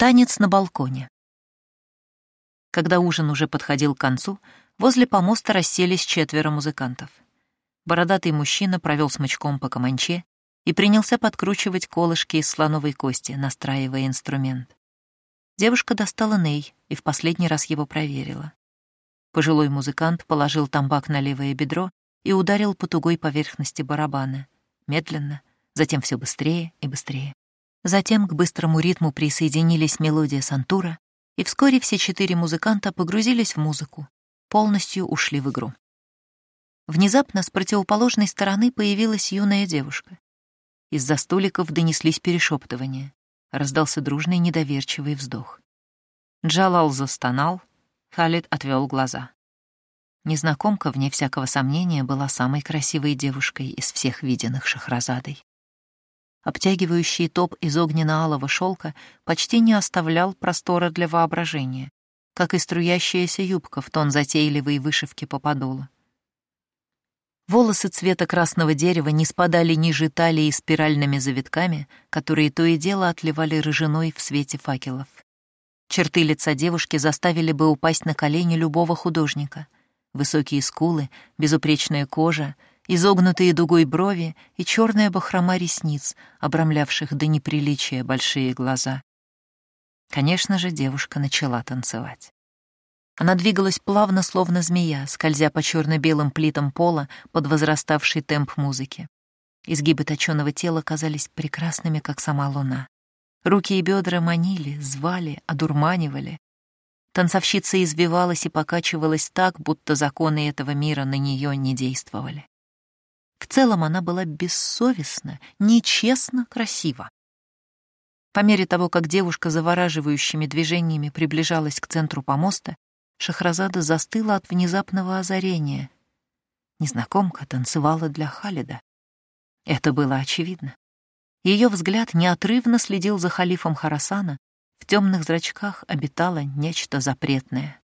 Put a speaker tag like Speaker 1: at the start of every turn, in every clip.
Speaker 1: Танец на балконе. Когда ужин уже подходил к концу, возле помоста расселись четверо музыкантов. Бородатый мужчина провел смычком по каманче и принялся подкручивать колышки из слоновой кости, настраивая инструмент. Девушка достала ней и в последний раз его проверила. Пожилой музыкант положил тамбак на левое бедро и ударил по тугой поверхности барабана. Медленно, затем все быстрее и быстрее. Затем к быстрому ритму присоединились мелодия сантура, и вскоре все четыре музыканта погрузились в музыку, полностью ушли в игру. Внезапно с противоположной стороны появилась юная девушка. Из-за столиков донеслись перешептывания раздался дружный недоверчивый вздох. Джалал застонал, Халид отвел глаза. Незнакомка, вне всякого сомнения, была самой красивой девушкой из всех виденных Шахразадой. Обтягивающий топ из огненно-алого шелка почти не оставлял простора для воображения, как и струящаяся юбка в тон затейливой вышивки по подолу. Волосы цвета красного дерева не спадали ниже талии спиральными завитками, которые то и дело отливали рыжиной в свете факелов. Черты лица девушки заставили бы упасть на колени любого художника. Высокие скулы, безупречная кожа, изогнутые дугой брови и черная бахрома ресниц, обрамлявших до неприличия большие глаза. Конечно же, девушка начала танцевать. Она двигалась плавно, словно змея, скользя по черно-белым плитам пола под возраставший темп музыки. Изгибы точёного тела казались прекрасными, как сама луна. Руки и бедра манили, звали, одурманивали. Танцовщица извивалась и покачивалась так, будто законы этого мира на нее не действовали. В целом она была бессовестна, нечестно красива. По мере того, как девушка завораживающими движениями приближалась к центру помоста, Шахразада застыла от внезапного озарения. Незнакомка танцевала для Халида. Это было очевидно. Ее взгляд неотрывно следил за халифом Харасана, в темных зрачках обитало нечто запретное.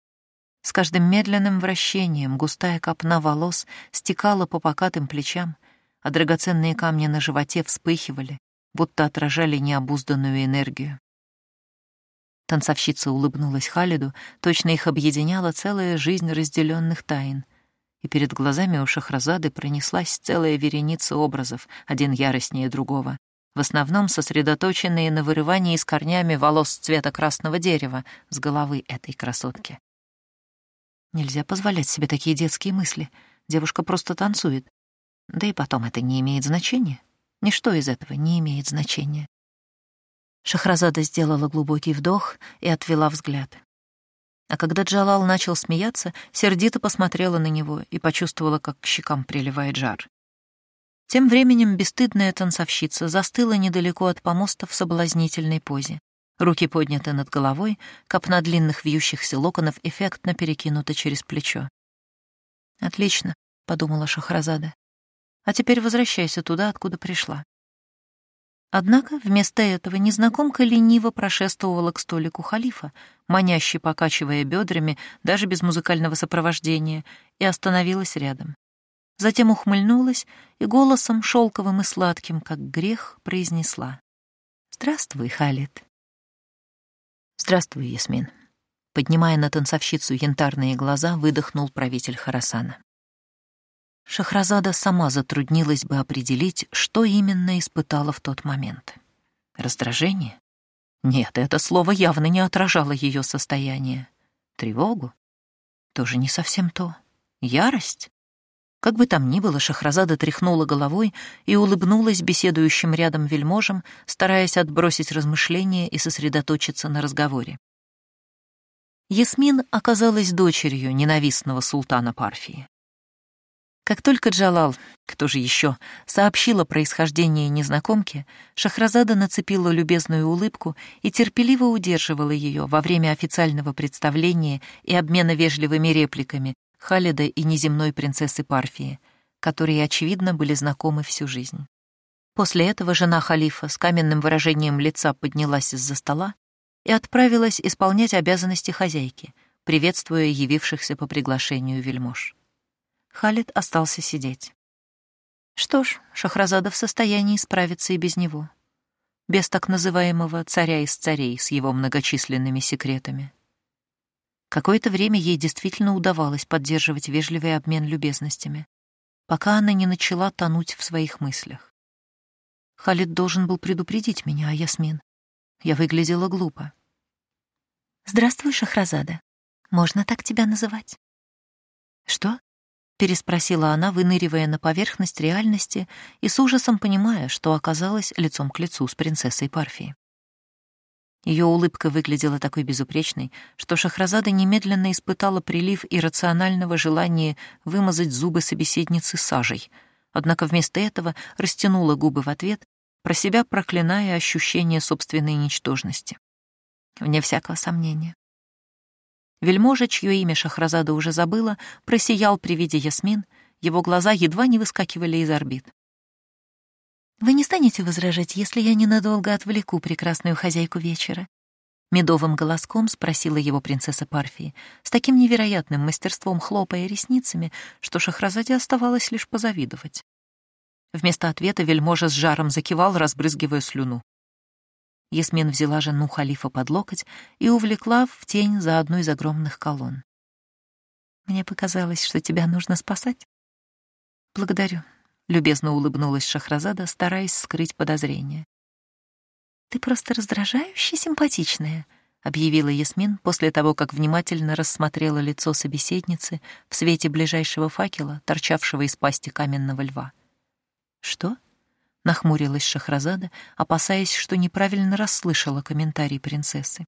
Speaker 1: С каждым медленным вращением густая копна волос стекала по покатым плечам, а драгоценные камни на животе вспыхивали, будто отражали необузданную энергию. Танцовщица улыбнулась Халиду, точно их объединяла целая жизнь разделенных тайн. И перед глазами у Шахразады пронеслась целая вереница образов, один яростнее другого, в основном сосредоточенные на вырывании с корнями волос цвета красного дерева с головы этой красотки. Нельзя позволять себе такие детские мысли. Девушка просто танцует. Да и потом это не имеет значения. Ничто из этого не имеет значения. Шахразада сделала глубокий вдох и отвела взгляд. А когда Джалал начал смеяться, сердито посмотрела на него и почувствовала, как к щекам приливает жар. Тем временем бесстыдная танцовщица застыла недалеко от помоста в соблазнительной позе. Руки подняты над головой, копна длинных вьющихся локонов эффектно перекинута через плечо. «Отлично», — подумала Шахразада. «А теперь возвращайся туда, откуда пришла». Однако вместо этого незнакомка лениво прошествовала к столику халифа, маняще покачивая бедрами, даже без музыкального сопровождения, и остановилась рядом. Затем ухмыльнулась и голосом шелковым и сладким, как грех, произнесла. «Здравствуй, Халид». «Здравствуй, Ясмин». Поднимая на танцовщицу янтарные глаза, выдохнул правитель Харасана. Шахразада сама затруднилась бы определить, что именно испытала в тот момент. Раздражение? Нет, это слово явно не отражало ее состояние. Тревогу? Тоже не совсем то. Ярость? Как бы там ни было, Шахразада тряхнула головой и улыбнулась беседующим рядом вельможам, стараясь отбросить размышления и сосредоточиться на разговоре. Ясмин оказалась дочерью ненавистного султана Парфии. Как только Джалал, кто же еще, сообщил о происхождении незнакомки, Шахразада нацепила любезную улыбку и терпеливо удерживала ее во время официального представления и обмена вежливыми репликами Халида и неземной принцессы Парфии, которые, очевидно, были знакомы всю жизнь. После этого жена халифа с каменным выражением лица поднялась из-за стола и отправилась исполнять обязанности хозяйки, приветствуя явившихся по приглашению вельмож. Халид остался сидеть. Что ж, Шахразада в состоянии справиться и без него. без так называемого царя из царей с его многочисленными секретами. Какое-то время ей действительно удавалось поддерживать вежливый обмен любезностями, пока она не начала тонуть в своих мыслях. Халид должен был предупредить меня, а Ясмин. Я выглядела глупо. «Здравствуй, Шахразада. Можно так тебя называть?» «Что?» — переспросила она, выныривая на поверхность реальности и с ужасом понимая, что оказалась лицом к лицу с принцессой Парфии. Ее улыбка выглядела такой безупречной, что Шахразада немедленно испытала прилив иррационального желания вымазать зубы собеседницы сажей, однако вместо этого растянула губы в ответ, про себя проклиная ощущение собственной ничтожности. Вне всякого сомнения. Вельможа, чье имя Шахразада уже забыла, просиял при виде Ясмин, его глаза едва не выскакивали из орбит. Вы не станете возражать, если я ненадолго отвлеку прекрасную хозяйку вечера? Медовым голоском спросила его принцесса Парфии, с таким невероятным мастерством хлопая ресницами, что Шахразаде оставалось лишь позавидовать. Вместо ответа вельможа с жаром закивал, разбрызгивая слюну. Ясмин взяла жену халифа под локоть и увлекла в тень за одну из огромных колонн. «Мне показалось, что тебя нужно спасать». «Благодарю», Любезно улыбнулась Шахразада, стараясь скрыть подозрение. «Ты просто раздражающе симпатичная», — объявила Ясмин после того, как внимательно рассмотрела лицо собеседницы в свете ближайшего факела, торчавшего из пасти каменного льва. «Что?» — нахмурилась Шахразада, опасаясь, что неправильно расслышала комментарий принцессы.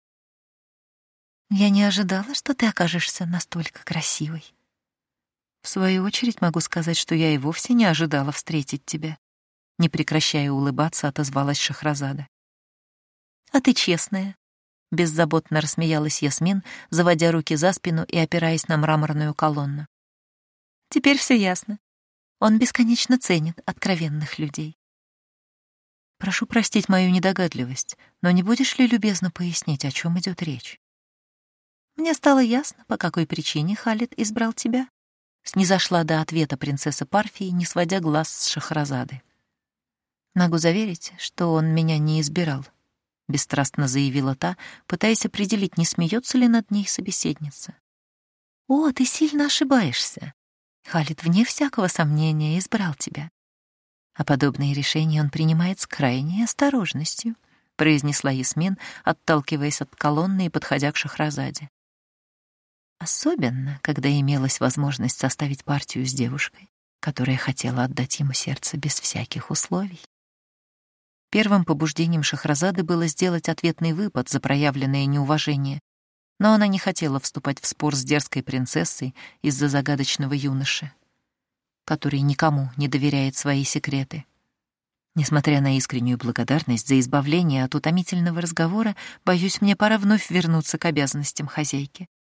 Speaker 1: «Я не ожидала, что ты окажешься настолько красивой», в свою очередь могу сказать, что я и вовсе не ожидала встретить тебя. Не прекращая улыбаться, отозвалась Шахразада. А ты честная. Беззаботно рассмеялась Ясмин, заводя руки за спину и опираясь на мраморную колонну. Теперь все ясно. Он бесконечно ценит откровенных людей. Прошу простить мою недогадливость, но не будешь ли любезно пояснить, о чем идет речь? Мне стало ясно, по какой причине Халид избрал тебя. Снизошла до ответа принцесса Парфии, не сводя глаз с Шахразады. «Могу заверить, что он меня не избирал», — бесстрастно заявила та, пытаясь определить, не смеется ли над ней собеседница. «О, ты сильно ошибаешься. Халид, вне всякого сомнения, избрал тебя. А подобные решения он принимает с крайней осторожностью», — произнесла Ясмин, отталкиваясь от колонны и подходя к Шахразаде. Особенно, когда имелась возможность составить партию с девушкой, которая хотела отдать ему сердце без всяких условий. Первым побуждением Шахразады было сделать ответный выпад за проявленное неуважение, но она не хотела вступать в спор с дерзкой принцессой из-за загадочного юноши, который никому не доверяет свои секреты. Несмотря на искреннюю благодарность за избавление от утомительного разговора, боюсь, мне пора вновь вернуться к обязанностям хозяйки. —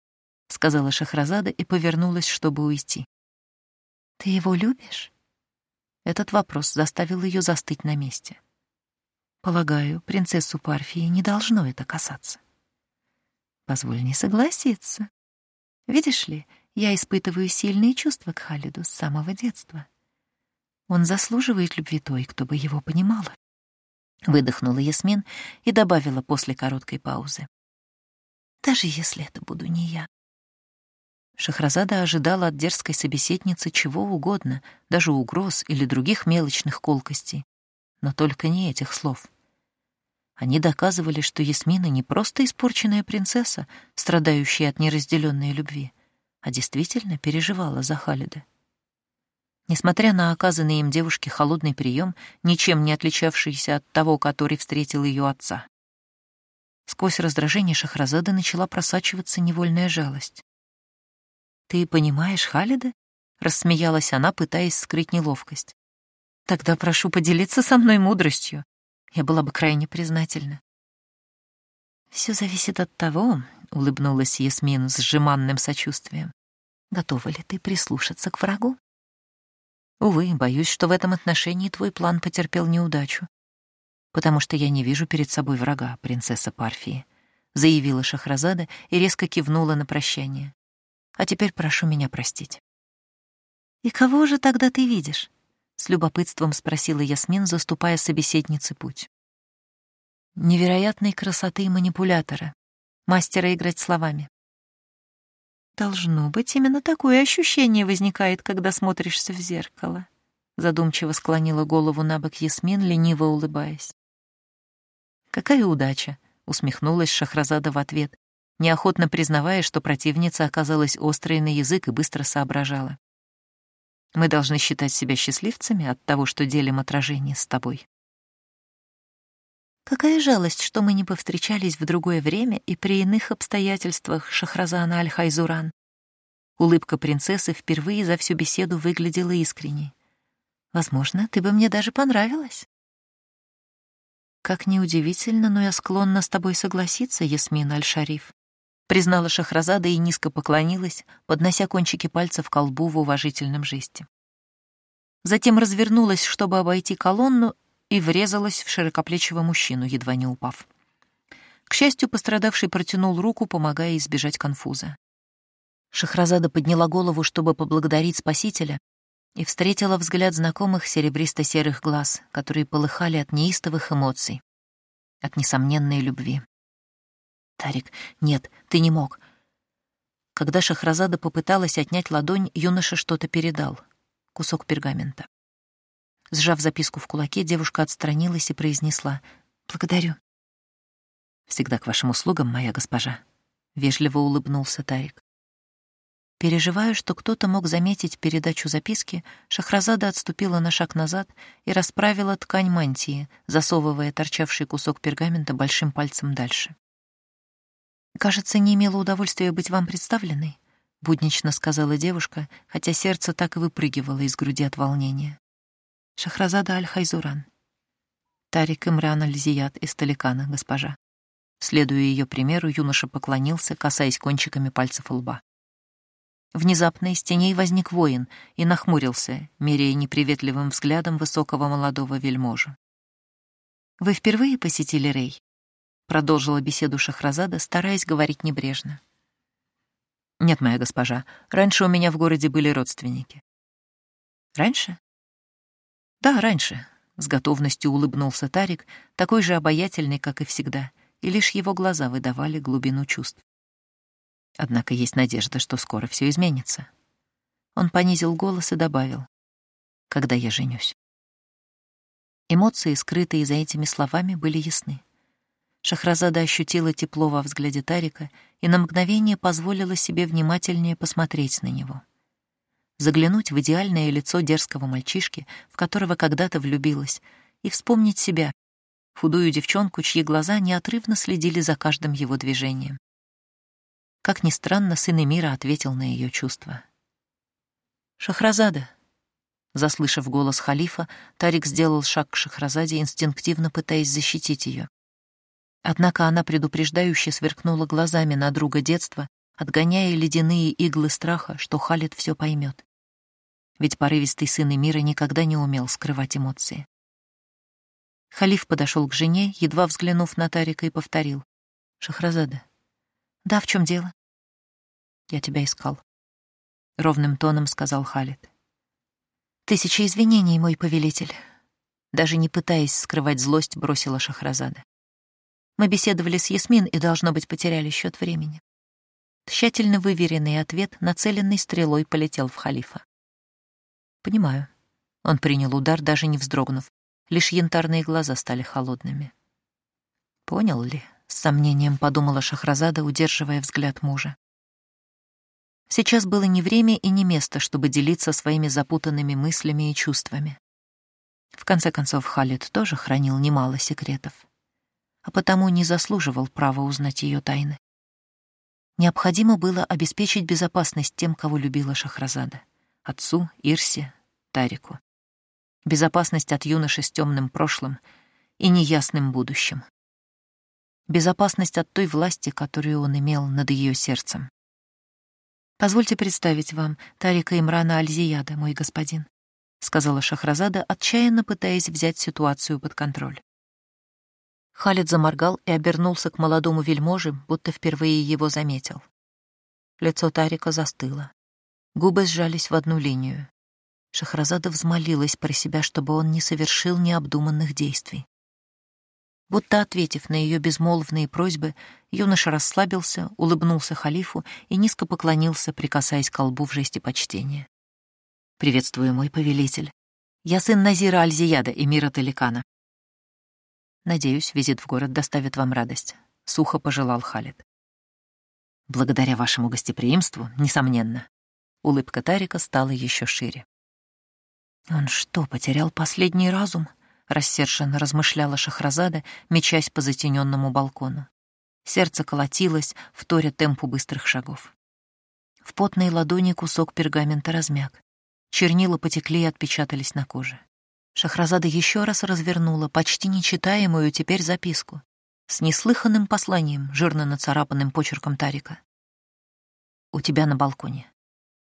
Speaker 1: сказала Шахразада и повернулась, чтобы уйти. «Ты его любишь?» Этот вопрос заставил ее застыть на месте. Полагаю, принцессу Парфии не должно это касаться. Позволь не согласиться. Видишь ли, я испытываю сильные чувства к Халиду с самого детства. Он заслуживает любви той, кто бы его понимала. Выдохнула Ясмин и добавила после короткой паузы. Даже если это буду не я. Шахразада ожидала от дерзкой собеседницы чего угодно, даже угроз или других мелочных колкостей, но только не этих слов. Они доказывали, что Ясмина не просто испорченная принцесса, страдающая от неразделенной любви, а действительно переживала за Халида. Несмотря на оказанный им девушке холодный прием, ничем не отличавшийся от того, который встретил ее отца. Сквозь раздражение Шахразады начала просачиваться невольная жалость. «Ты понимаешь Халида?» — рассмеялась она, пытаясь скрыть неловкость. «Тогда прошу поделиться со мной мудростью. Я была бы крайне признательна». «Все зависит от того», — улыбнулась Ясмин с сжиманным сочувствием. «Готова ли ты прислушаться к врагу?» «Увы, боюсь, что в этом отношении твой план потерпел неудачу, потому что я не вижу перед собой врага, принцесса Парфии», — заявила Шахразада и резко кивнула на прощание. А теперь прошу меня простить. «И кого же тогда ты видишь?» — с любопытством спросила Ясмин, заступая собеседнице путь. невероятной красоты манипулятора, мастера играть словами. Должно быть, именно такое ощущение возникает, когда смотришься в зеркало. Задумчиво склонила голову на бок Ясмин, лениво улыбаясь. Какая удача, усмехнулась Шахразада в ответ, неохотно признавая, что противница оказалась острой на язык и быстро соображала. Мы должны считать себя счастливцами от того, что делим отражение с тобой. Какая жалость, что мы не повстречались в другое время и при иных обстоятельствах, Шахразана Аль-Хайзуран. Улыбка принцессы впервые за всю беседу выглядела искренней. Возможно, ты бы мне даже понравилась. Как неудивительно, но я склонна с тобой согласиться, Ясмин Аль-Шариф. Признала Шахразада и низко поклонилась, поднося кончики пальцев к колбу в уважительном жесте. Затем развернулась, чтобы обойти колонну, и врезалась в широкоплечего мужчину, едва не упав. К счастью, пострадавший протянул руку, помогая избежать конфуза. Шахразада подняла голову, чтобы поблагодарить спасителя, и встретила взгляд знакомых серебристо-серых глаз, которые полыхали от неистовых эмоций, от несомненной любви. «Тарик, нет, ты не мог». Когда Шахразада попыталась отнять ладонь, юноша что-то передал. Кусок пергамента. Сжав записку в кулаке, девушка отстранилась и произнесла «Благодарю». «Всегда к вашим услугам, моя госпожа», — вежливо улыбнулся Тарик. Переживая, что кто-то мог заметить передачу записки, Шахразада отступила на шаг назад и расправила ткань мантии, засовывая торчавший кусок пергамента большим пальцем дальше. «Кажется, не имела удовольствия быть вам представленной», — буднично сказала девушка, хотя сердце так и выпрыгивало из груди от волнения. Шахразада Аль-Хайзуран. Тарик Имран Аль-Зият из Таликана, госпожа. Следуя ее примеру, юноша поклонился, касаясь кончиками пальцев лба. Внезапно из теней возник воин и нахмурился, меряя неприветливым взглядом высокого молодого вельможу. «Вы впервые посетили Рей?» — продолжила беседу Шахразада, стараясь говорить небрежно. «Нет, моя госпожа, раньше у меня в городе были родственники». «Раньше?» «Да, раньше», — с готовностью улыбнулся Тарик, такой же обаятельный, как и всегда, и лишь его глаза выдавали глубину чувств. Однако есть надежда, что скоро все изменится. Он понизил голос и добавил, «Когда я женюсь». Эмоции, скрытые за этими словами, были ясны. Шахразада ощутила тепло во взгляде Тарика и на мгновение позволила себе внимательнее посмотреть на него заглянуть в идеальное лицо дерзкого мальчишки, в которого когда-то влюбилась, и вспомнить себя, худую девчонку, чьи глаза неотрывно следили за каждым его движением. Как ни странно, сын Эмира ответил на ее чувства. «Шахразада!» Заслышав голос халифа, Тарик сделал шаг к Шахразаде, инстинктивно пытаясь защитить ее. Однако она предупреждающе сверкнула глазами на друга детства, отгоняя ледяные иглы страха, что Халид все поймет ведь порывистый сын Эмира никогда не умел скрывать эмоции. Халиф подошел к жене, едва взглянув на Тарика, и повторил. «Шахразада». «Да, в чем дело?» «Я тебя искал», — ровным тоном сказал Халид. «Тысяча извинений, мой повелитель», — даже не пытаясь скрывать злость, бросила Шахразада. «Мы беседовали с Ясмин и, должно быть, потеряли счет времени». Тщательно выверенный ответ, нацеленный стрелой, полетел в халифа. Понимаю. Он принял удар, даже не вздрогнув. Лишь янтарные глаза стали холодными. Понял ли? С сомнением подумала Шахразада, удерживая взгляд мужа. Сейчас было не время и не место, чтобы делиться своими запутанными мыслями и чувствами. В конце концов, Халид тоже хранил немало секретов, а потому не заслуживал права узнать ее тайны. Необходимо было обеспечить безопасность тем, кого любила Шахразада отцу, Ирсе, Тарику. Безопасность от юноши с темным прошлым и неясным будущим. Безопасность от той власти, которую он имел над ее сердцем. «Позвольте представить вам Тарика Имрана Альзияда, мой господин», — сказала Шахразада, отчаянно пытаясь взять ситуацию под контроль. Халид заморгал и обернулся к молодому вельможе, будто впервые его заметил. Лицо Тарика застыло. Губы сжались в одну линию. Шахразада взмолилась про себя, чтобы он не совершил необдуманных действий. Будто ответив на ее безмолвные просьбы, юноша расслабился, улыбнулся халифу и низко поклонился, прикасаясь к колбу в жесте почтения. «Приветствую, мой повелитель. Я сын Назира Альзияда, эмира Таликана. Надеюсь, визит в город доставит вам радость», — сухо пожелал Халид. «Благодаря вашему гостеприимству, несомненно». Улыбка Тарика стала еще шире. «Он что, потерял последний разум?» рассерженно размышляла Шахразада, мечась по затененному балкону. Сердце колотилось, вторя темпу быстрых шагов. В потной ладони кусок пергамента размяк. Чернила потекли и отпечатались на коже. Шахразада еще раз развернула почти нечитаемую теперь записку с неслыханным посланием, жирно нацарапанным почерком Тарика. «У тебя на балконе.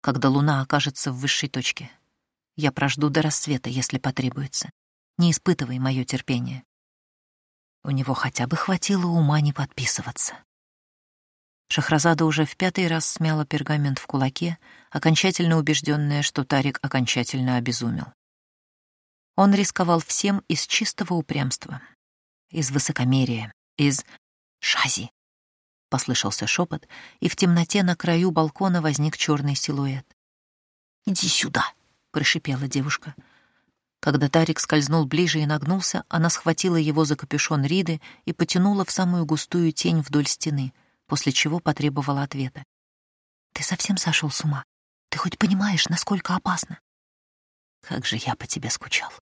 Speaker 1: Когда луна окажется в высшей точке. Я прожду до рассвета, если потребуется. Не испытывай мое терпение. У него хотя бы хватило ума не подписываться. Шахразада уже в пятый раз смяла пергамент в кулаке, окончательно убежденная, что Тарик окончательно обезумел. Он рисковал всем из чистого упрямства, из высокомерия, из «шази». Послышался шепот, и в темноте на краю балкона возник черный силуэт. «Иди сюда!» — прошипела девушка. Когда Тарик скользнул ближе и нагнулся, она схватила его за капюшон Риды и потянула в самую густую тень вдоль стены, после чего потребовала ответа. «Ты совсем сошел с ума? Ты хоть понимаешь, насколько опасно?» «Как же я по тебе скучал!» —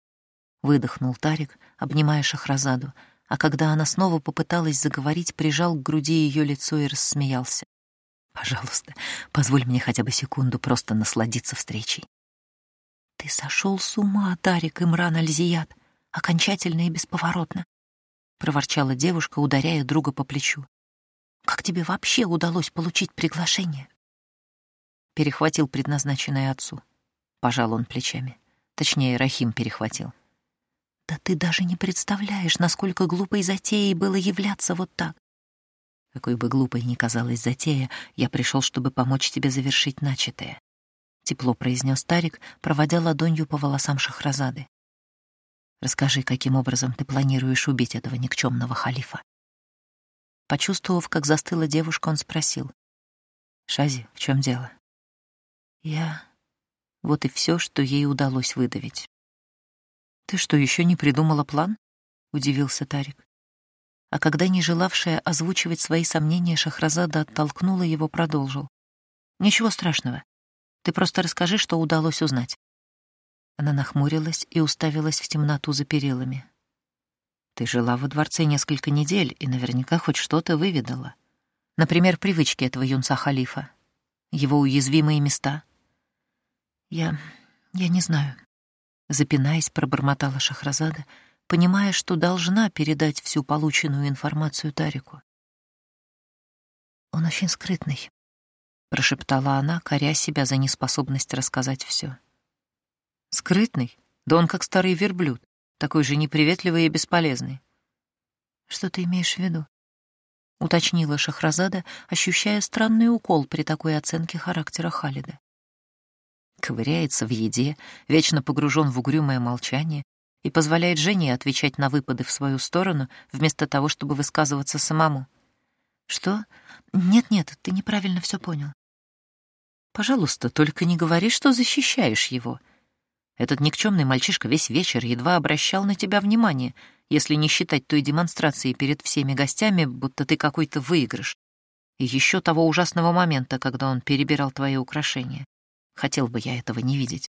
Speaker 1: выдохнул Тарик, обнимая Шахразаду, а когда она снова попыталась заговорить, прижал к груди ее лицо и рассмеялся. «Пожалуйста, позволь мне хотя бы секунду просто насладиться встречей. «Ты сошел с ума, Тарик Имран Альзият, окончательно и бесповоротно», — проворчала девушка, ударяя друга по плечу. «Как тебе вообще удалось получить приглашение?» Перехватил предназначенное отцу. Пожал он плечами. Точнее, Рахим перехватил. «Да ты даже не представляешь, насколько глупой затеей было являться вот так. Какой бы глупой ни казалась затея, я пришел, чтобы помочь тебе завершить начатое тепло произнес Тарик, проводя ладонью по волосам Шахразады. Расскажи, каким образом ты планируешь убить этого никчемного халифа? Почувствовав, как застыла девушка, он спросил. «Шази, в чем дело?» «Я...» Вот и все, что ей удалось выдавить. «Ты что, еще не придумала план?» — удивился Тарик. А когда не желавшая озвучивать свои сомнения, Шахразада оттолкнула его, продолжил. «Ничего страшного. Ты просто расскажи, что удалось узнать». Она нахмурилась и уставилась в темноту за перилами. «Ты жила во дворце несколько недель и наверняка хоть что-то выведала. Например, привычки этого юнца Халифа, его уязвимые места». «Я... я не знаю», — запинаясь, пробормотала Шахразада, понимая, что должна передать всю полученную информацию Тарику. «Он очень скрытный», — прошептала она, коря себя за неспособность рассказать все. «Скрытный? Да он как старый верблюд, такой же неприветливый и бесполезный». «Что ты имеешь в виду?» — уточнила Шахразада, ощущая странный укол при такой оценке характера Халида. Ковыряется в еде, вечно погружен в угрюмое молчание и позволяет Жене отвечать на выпады в свою сторону, вместо того, чтобы высказываться самому. «Что? Нет-нет, ты неправильно все понял. Пожалуйста, только не говори, что защищаешь его. Этот никчемный мальчишка весь вечер едва обращал на тебя внимание, если не считать той демонстрации перед всеми гостями, будто ты какой-то выигрыш. И еще того ужасного момента, когда он перебирал твои украшения. Хотел бы я этого не видеть.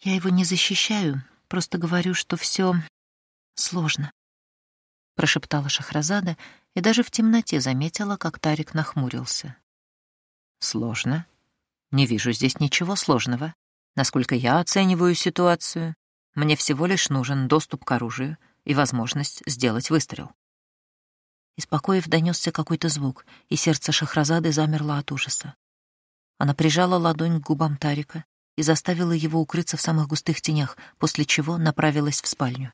Speaker 1: Я его не защищаю, просто говорю, что все сложно. Прошептала Шахразада и даже в темноте заметила, как Тарик нахмурился. «Сложно? Не вижу здесь ничего сложного. Насколько я оцениваю ситуацию, мне всего лишь нужен доступ к оружию и возможность сделать выстрел». Из покоев донесся какой-то звук, и сердце Шахразады замерло от ужаса. Она прижала ладонь к губам Тарика и заставила его укрыться в самых густых тенях, после чего направилась в спальню.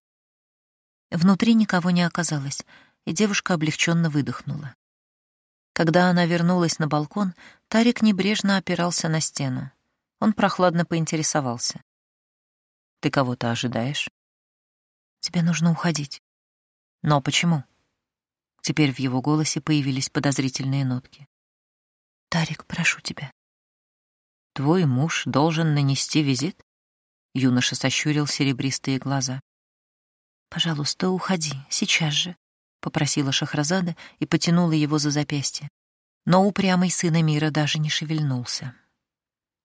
Speaker 1: Внутри никого не оказалось, и девушка облегченно выдохнула. Когда она вернулась на балкон, Тарик небрежно опирался на стену. Он прохладно поинтересовался. «Ты кого-то ожидаешь?» «Тебе нужно уходить». Но почему? Теперь в его голосе появились подозрительные нотки.
Speaker 2: «Тарик, прошу тебя».
Speaker 1: «Твой муж должен нанести визит?» Юноша сощурил серебристые глаза.
Speaker 2: «Пожалуйста, уходи, сейчас же», — попросила Шахразада и потянула его за запястье. Но упрямый сын мира даже не шевельнулся.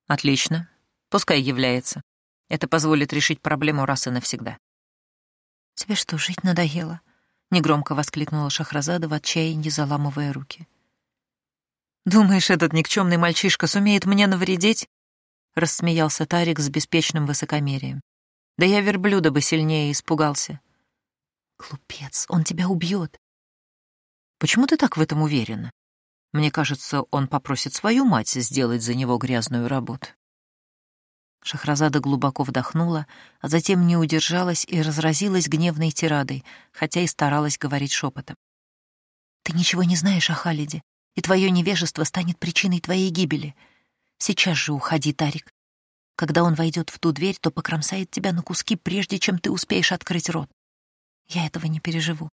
Speaker 1: «Отлично. Пускай является. Это позволит решить проблему раз и навсегда».
Speaker 2: «Тебе что, жить надоело?» — негромко воскликнула Шахразада в отчаянии, заламывая руки.
Speaker 1: «Думаешь, этот никчемный мальчишка сумеет мне навредить?» — рассмеялся Тарик с беспечным высокомерием. «Да я верблюда бы сильнее испугался».
Speaker 2: «Глупец, он тебя убьет».
Speaker 1: «Почему ты так в этом уверена? Мне кажется, он попросит свою мать сделать за него грязную работу».
Speaker 2: Шахразада глубоко вдохнула, а затем не удержалась и разразилась гневной тирадой, хотя и старалась говорить шепотом. «Ты ничего не знаешь о Халиде, и твое невежество станет причиной твоей гибели. Сейчас же уходи, Тарик. Когда он войдет в ту дверь, то покромсает тебя на куски, прежде чем ты успеешь открыть рот. Я этого не переживу.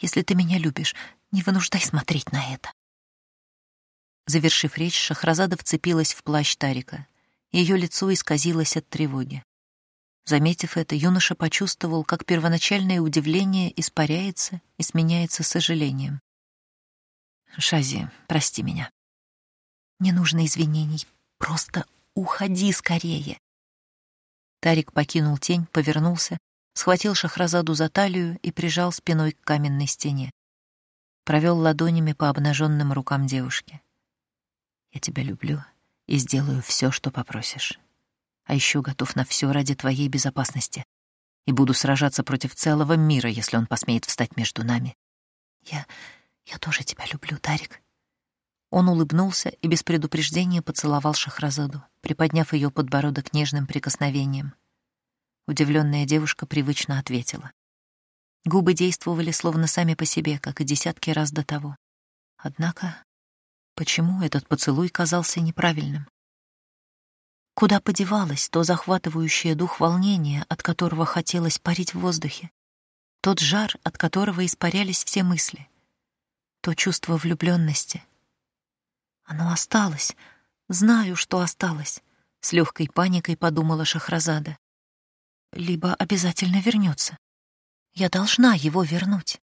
Speaker 2: Если ты меня любишь, не вынуждай смотреть на это». Завершив речь, Шахразада вцепилась в плащ Тарика. Ее лицо исказилось от тревоги. Заметив это, юноша почувствовал, как первоначальное удивление испаряется и сменяется сожалением. «Шази, прости меня». «Не нужно извинений. Просто уходи скорее». Тарик покинул тень, повернулся, схватил Шахразаду за талию и прижал спиной к каменной стене. Провел ладонями по обнаженным рукам девушки. «Я тебя люблю и сделаю все, что попросишь. А еще готов на все ради твоей безопасности. И буду сражаться против целого мира, если он посмеет встать между нами. Я... я тоже тебя люблю, Тарик. Он улыбнулся и без предупреждения поцеловал Шахразаду, приподняв ее подбородок нежным прикосновением. Удивленная девушка привычно ответила. Губы действовали словно сами по себе, как и десятки раз до того. Однако Почему этот поцелуй казался неправильным? Куда подевалось то захватывающее дух волнение, от которого хотелось парить в воздухе? Тот жар, от которого испарялись все мысли? То чувство влюбленности? Оно осталось. Знаю, что осталось. С легкой паникой подумала Шахразада. Либо обязательно вернется. Я должна его вернуть.